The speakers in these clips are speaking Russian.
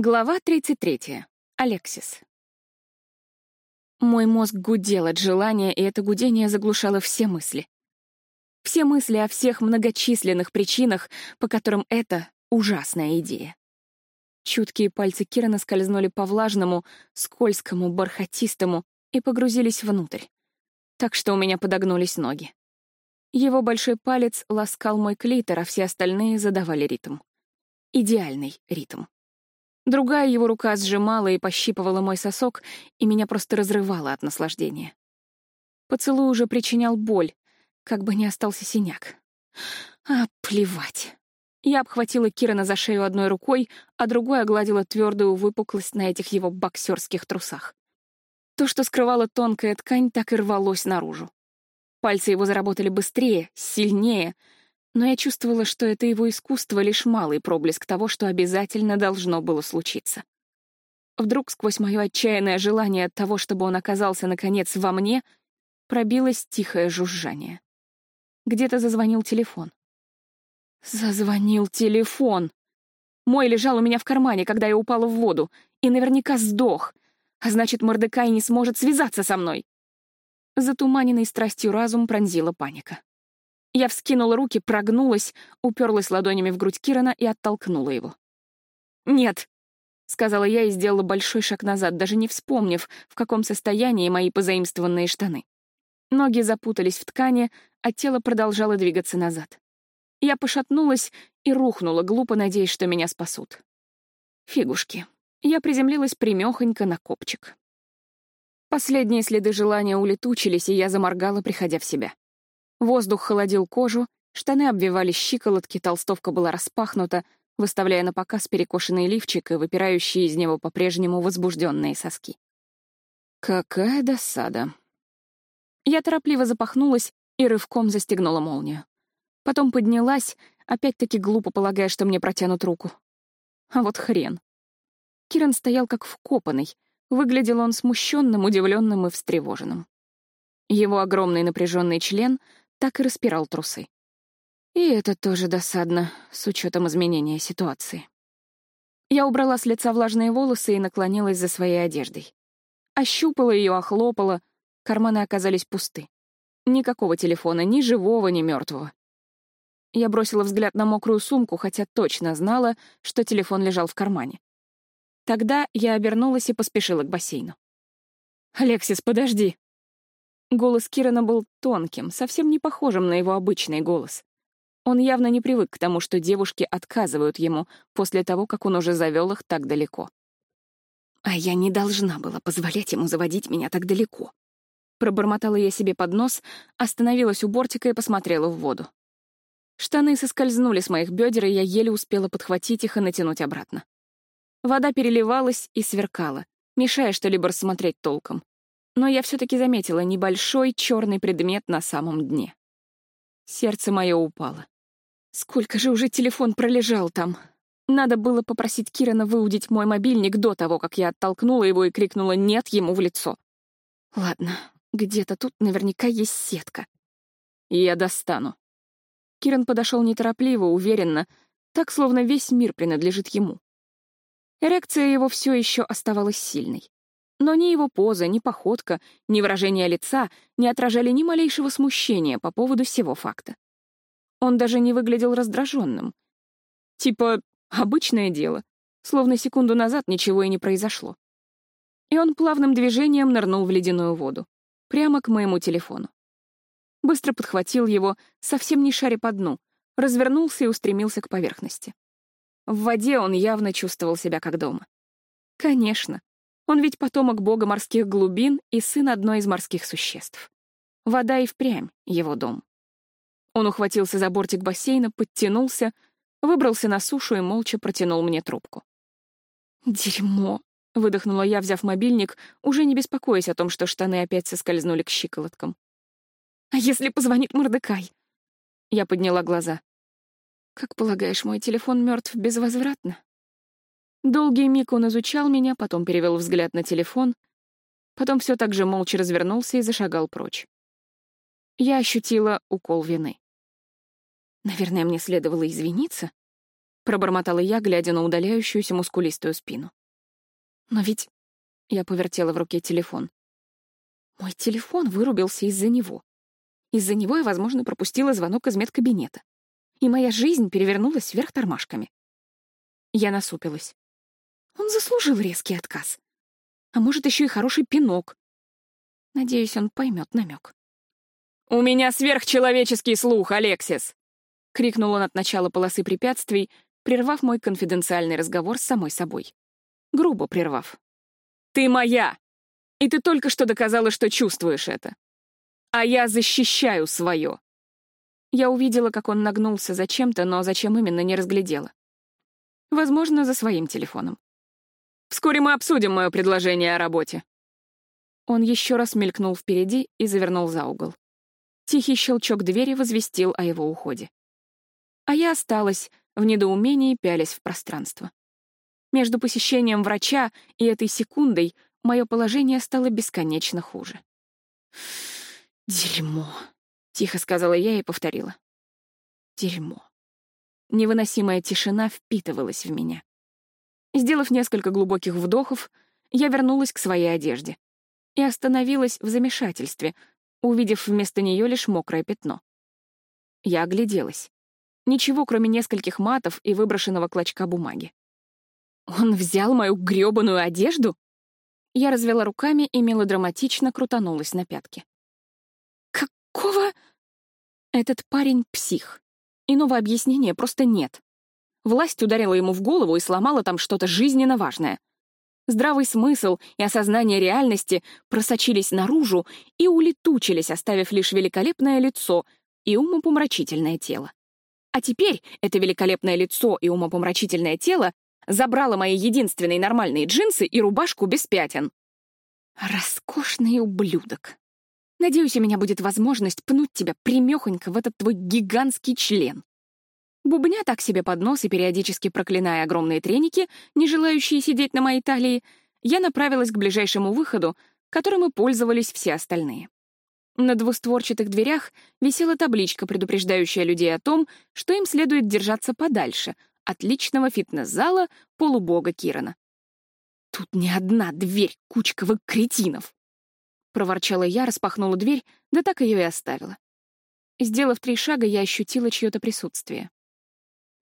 Глава 33. Алексис. Мой мозг гудел от желания, и это гудение заглушало все мысли. Все мысли о всех многочисленных причинах, по которым это ужасная идея. Чуткие пальцы Кирана скользнули по влажному, скользкому, бархатистому и погрузились внутрь. Так что у меня подогнулись ноги. Его большой палец ласкал мой клитор, а все остальные задавали ритм. Идеальный ритм. Другая его рука сжимала и пощипывала мой сосок, и меня просто разрывало от наслаждения. Поцелуй уже причинял боль, как бы не остался синяк. А, плевать. Я обхватила Кирана за шею одной рукой, а другой огладила твердую выпуклость на этих его боксерских трусах. То, что скрывала тонкая ткань, так и рвалось наружу. Пальцы его заработали быстрее, сильнее — но я чувствовала, что это его искусство — лишь малый проблеск того, что обязательно должно было случиться. Вдруг сквозь мое отчаянное желание от того, чтобы он оказался, наконец, во мне, пробилось тихое жужжание. Где-то зазвонил телефон. Зазвонил телефон. Мой лежал у меня в кармане, когда я упала в воду, и наверняка сдох, а значит, Мордекай не сможет связаться со мной. Затуманенный страстью разум пронзила паника. Я вскинула руки, прогнулась, уперлась ладонями в грудь Кирана и оттолкнула его. «Нет», — сказала я и сделала большой шаг назад, даже не вспомнив, в каком состоянии мои позаимствованные штаны. Ноги запутались в ткани, а тело продолжало двигаться назад. Я пошатнулась и рухнула, глупо надеясь, что меня спасут. Фигушки. Я приземлилась примёхонько на копчик. Последние следы желания улетучились, и я заморгала, приходя в себя. Воздух холодил кожу, штаны обвивали щиколотки, толстовка была распахнута, выставляя на показ перекошенный лифчик и выпирающие из него по-прежнему возбужденные соски. Какая досада. Я торопливо запахнулась и рывком застегнула молнию. Потом поднялась, опять-таки глупо полагая, что мне протянут руку. А вот хрен. Киран стоял как вкопанный. Выглядел он смущенным, удивленным и встревоженным. Его огромный напряженный член так и распирал трусы. И это тоже досадно, с учетом изменения ситуации. Я убрала с лица влажные волосы и наклонилась за своей одеждой. Ощупала ее, охлопала. Карманы оказались пусты. Никакого телефона, ни живого, ни мертвого. Я бросила взгляд на мокрую сумку, хотя точно знала, что телефон лежал в кармане. Тогда я обернулась и поспешила к бассейну. «Алексис, подожди!» Голос Кирана был тонким, совсем не похожим на его обычный голос. Он явно не привык к тому, что девушки отказывают ему после того, как он уже завел их так далеко. А я не должна была позволять ему заводить меня так далеко. Пробормотала я себе под нос, остановилась у бортика и посмотрела в воду. Штаны соскользнули с моих бедер, и я еле успела подхватить их и натянуть обратно. Вода переливалась и сверкала, мешая что-либо рассмотреть толком но я все-таки заметила небольшой черный предмет на самом дне. Сердце мое упало. Сколько же уже телефон пролежал там? Надо было попросить Кирана выудить мой мобильник до того, как я оттолкнула его и крикнула «нет» ему в лицо. Ладно, где-то тут наверняка есть сетка. Я достану. Киран подошел неторопливо, уверенно, так, словно весь мир принадлежит ему. Эрекция его все еще оставалась сильной. Но ни его поза, ни походка, ни выражение лица не отражали ни малейшего смущения по поводу всего факта. Он даже не выглядел раздраженным. Типа, обычное дело, словно секунду назад ничего и не произошло. И он плавным движением нырнул в ледяную воду, прямо к моему телефону. Быстро подхватил его, совсем не шаря по дну, развернулся и устремился к поверхности. В воде он явно чувствовал себя как дома. Конечно, он ведь потомок бога морских глубин и сын одной из морских существ. Вода и впрямь — его дом. Он ухватился за бортик бассейна, подтянулся, выбрался на сушу и молча протянул мне трубку. «Дерьмо!» — выдохнула я, взяв мобильник, уже не беспокоясь о том, что штаны опять соскользнули к щиколоткам. «А если позвонит Мордекай?» Я подняла глаза. «Как полагаешь, мой телефон мертв безвозвратно?» Долгий миг он изучал меня, потом перевел взгляд на телефон, потом все так же молча развернулся и зашагал прочь. Я ощутила укол вины. Наверное, мне следовало извиниться. пробормотала я, глядя на удаляющуюся мускулистую спину. Но ведь я повертела в руке телефон. Мой телефон вырубился из-за него. Из-за него я, возможно, пропустила звонок из медкабинета. И моя жизнь перевернулась вверх тормашками. Я насупилась. Он заслужил резкий отказ. А может, еще и хороший пинок. Надеюсь, он поймет намек. «У меня сверхчеловеческий слух, Алексис!» — крикнул он от начала полосы препятствий, прервав мой конфиденциальный разговор с самой собой. Грубо прервав. «Ты моя! И ты только что доказала, что чувствуешь это. А я защищаю свое!» Я увидела, как он нагнулся за чем-то, но зачем именно не разглядела. Возможно, за своим телефоном. «Вскоре мы обсудим мое предложение о работе». Он еще раз мелькнул впереди и завернул за угол. Тихий щелчок двери возвестил о его уходе. А я осталась, в недоумении пялясь в пространство. Между посещением врача и этой секундой мое положение стало бесконечно хуже. «Дерьмо», — тихо сказала я и повторила. «Дерьмо». Невыносимая тишина впитывалась в меня. Сделав несколько глубоких вдохов, я вернулась к своей одежде и остановилась в замешательстве, увидев вместо нее лишь мокрое пятно. Я огляделась. Ничего, кроме нескольких матов и выброшенного клочка бумаги. Он взял мою грёбаную одежду? Я развела руками и мелодраматично крутанулась на пятки. Какого? Этот парень — псих. Иного объяснения просто нет. Власть ударила ему в голову и сломала там что-то жизненно важное. Здравый смысл и осознание реальности просочились наружу и улетучились, оставив лишь великолепное лицо и умопомрачительное тело. А теперь это великолепное лицо и умопомрачительное тело забрало мои единственные нормальные джинсы и рубашку без пятен. Роскошный ублюдок. Надеюсь, у меня будет возможность пнуть тебя примехонько в этот твой гигантский член. Бубня так себе под нос и периодически проклиная огромные треники, не желающие сидеть на моей талии, я направилась к ближайшему выходу, которым и пользовались все остальные. На двустворчатых дверях висела табличка, предупреждающая людей о том, что им следует держаться подальше от личного фитнес-зала полубога Кирана. «Тут не одна дверь, кучка вы кретинов!» Проворчала я, распахнула дверь, да так ее и оставила. Сделав три шага, я ощутила чье-то присутствие.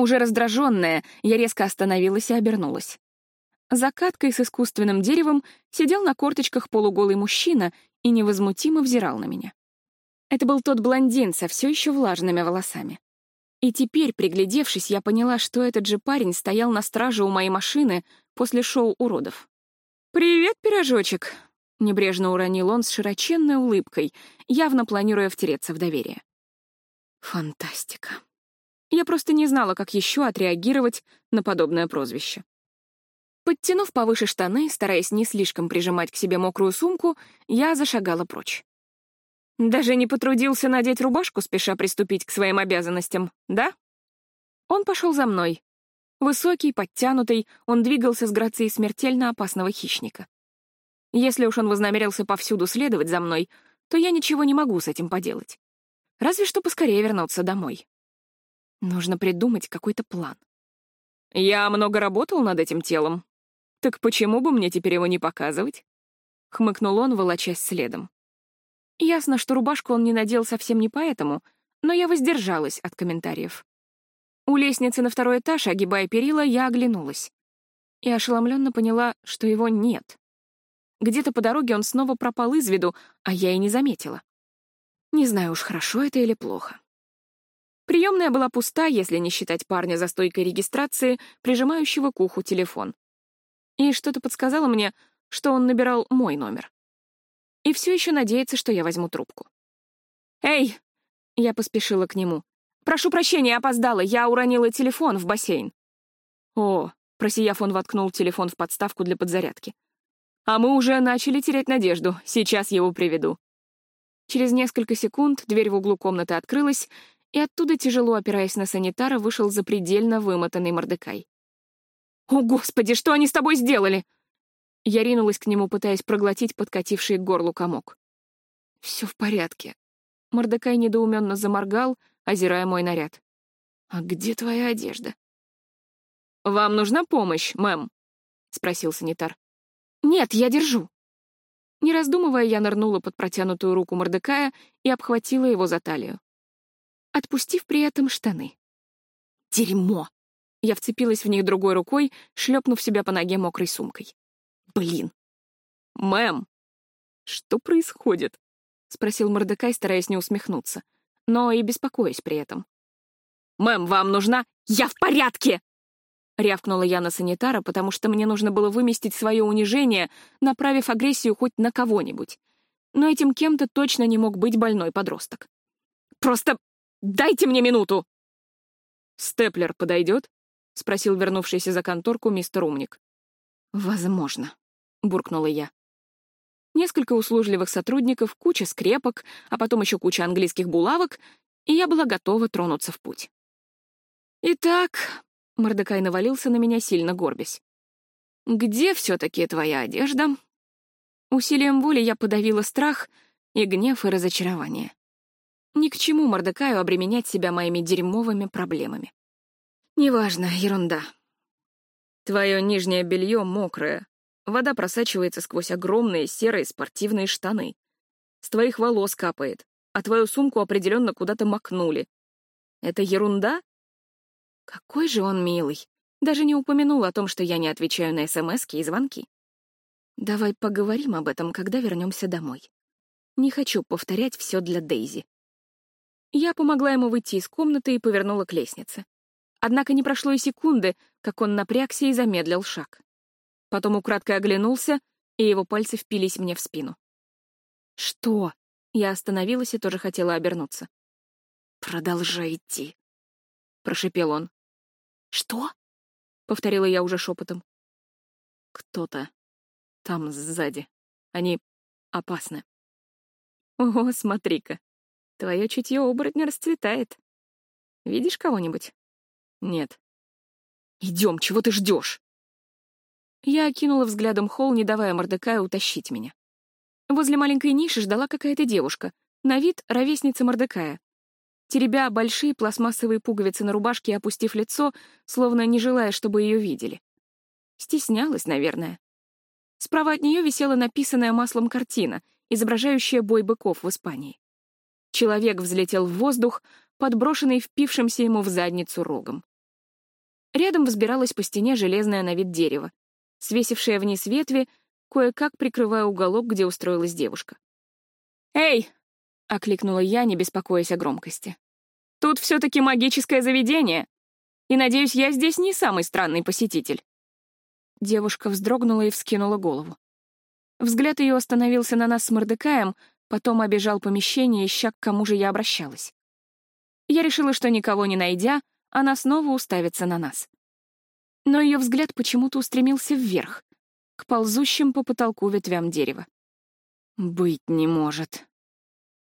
Уже раздраженная, я резко остановилась и обернулась. За каткой с искусственным деревом сидел на корточках полуголый мужчина и невозмутимо взирал на меня. Это был тот блондин со все еще влажными волосами. И теперь, приглядевшись, я поняла, что этот же парень стоял на страже у моей машины после шоу уродов. «Привет, пирожочек!» — небрежно уронил он с широченной улыбкой, явно планируя втереться в доверие. Фантастика. Я просто не знала, как еще отреагировать на подобное прозвище. Подтянув повыше штаны, стараясь не слишком прижимать к себе мокрую сумку, я зашагала прочь. Даже не потрудился надеть рубашку, спеша приступить к своим обязанностям, да? Он пошел за мной. Высокий, подтянутый, он двигался с грацией смертельно опасного хищника. Если уж он вознамерился повсюду следовать за мной, то я ничего не могу с этим поделать. Разве что поскорее вернуться домой. Нужно придумать какой-то план. Я много работал над этим телом, «Так почему бы мне теперь его не показывать?» — хмыкнул он, волочась следом. Ясно, что рубашку он не надел совсем не поэтому, но я воздержалась от комментариев. У лестницы на второй этаж, огибая перила, я оглянулась. И ошеломленно поняла, что его нет. Где-то по дороге он снова пропал из виду, а я и не заметила. Не знаю уж, хорошо это или плохо. Приемная была пуста, если не считать парня за стойкой регистрации, прижимающего к уху телефон и что-то подсказало мне, что он набирал мой номер. И все еще надеется, что я возьму трубку. «Эй!» — я поспешила к нему. «Прошу прощения, опоздала, я уронила телефон в бассейн». «О!» — просияв, он воткнул телефон в подставку для подзарядки. «А мы уже начали терять надежду, сейчас его приведу». Через несколько секунд дверь в углу комнаты открылась, и оттуда, тяжело опираясь на санитара, вышел запредельно вымотанный Мордекай. «О, Господи, что они с тобой сделали?» Я ринулась к нему, пытаясь проглотить подкативший к горлу комок. «Все в порядке». Мордекай недоуменно заморгал, озирая мой наряд. «А где твоя одежда?» «Вам нужна помощь, мэм?» — спросил санитар. «Нет, я держу». Не раздумывая, я нырнула под протянутую руку Мордекая и обхватила его за талию, отпустив при этом штаны. «Дерьмо!» Я вцепилась в них другой рукой, шлепнув себя по ноге мокрой сумкой. «Блин!» «Мэм!» «Что происходит?» — спросил Мордекай, стараясь не усмехнуться, но и беспокоясь при этом. «Мэм, вам нужна...» «Я в порядке!» Рявкнула я на санитара, потому что мне нужно было выместить свое унижение, направив агрессию хоть на кого-нибудь. Но этим кем-то точно не мог быть больной подросток. «Просто дайте мне минуту!» «Степлер подойдет?» — спросил вернувшийся за конторку мистер Умник. «Возможно», — буркнула я. Несколько услужливых сотрудников, куча скрепок, а потом еще куча английских булавок, и я была готова тронуться в путь. «Итак», — Мордекай навалился на меня, сильно горбясь, «где все-таки твоя одежда?» Усилием воли я подавила страх и гнев, и разочарование. Ни к чему Мордекаю обременять себя моими дерьмовыми проблемами. Неважно, ерунда. Твое нижнее белье мокрое. Вода просачивается сквозь огромные серые спортивные штаны. С твоих волос капает, а твою сумку определенно куда-то макнули. Это ерунда? Какой же он милый. Даже не упомянул о том, что я не отвечаю на смс и звонки. Давай поговорим об этом, когда вернемся домой. Не хочу повторять все для Дейзи. Я помогла ему выйти из комнаты и повернула к лестнице. Однако не прошло и секунды, как он напрягся и замедлил шаг. Потом украдкой оглянулся, и его пальцы впились мне в спину. «Что?» Я остановилась и тоже хотела обернуться. «Продолжай идти», — прошепел он. «Что?» — повторила я уже шепотом. «Кто-то там сзади. Они опасны». «О, смотри-ка, твое чутье оборотня расцветает. Видишь кого-нибудь?» «Нет». «Идем, чего ты ждешь?» Я окинула взглядом холл, не давая Мордекаю утащить меня. Возле маленькой ниши ждала какая-то девушка, на вид ровесница Мордекая. Теребя большие пластмассовые пуговицы на рубашке опустив лицо, словно не желая, чтобы ее видели. Стеснялась, наверное. Справа от нее висела написанная маслом картина, изображающая бой быков в Испании. Человек взлетел в воздух, подброшенный впившимся ему в задницу рогом. Рядом взбиралась по стене железное на вид дерево, свесившее вниз ветви, кое-как прикрывая уголок, где устроилась девушка. «Эй!» — окликнула я, не беспокоясь о громкости. «Тут все-таки магическое заведение, и, надеюсь, я здесь не самый странный посетитель». Девушка вздрогнула и вскинула голову. Взгляд ее остановился на нас с Мордекаем, потом обежал помещение, ища, к кому же я обращалась. Я решила, что никого не найдя, она снова уставится на нас. Но ее взгляд почему-то устремился вверх, к ползущим по потолку ветвям дерева. «Быть не может».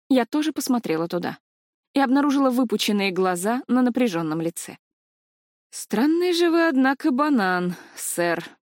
Я тоже посмотрела туда и обнаружила выпученные глаза на напряженном лице. «Странный же вы, однако, банан, сэр»,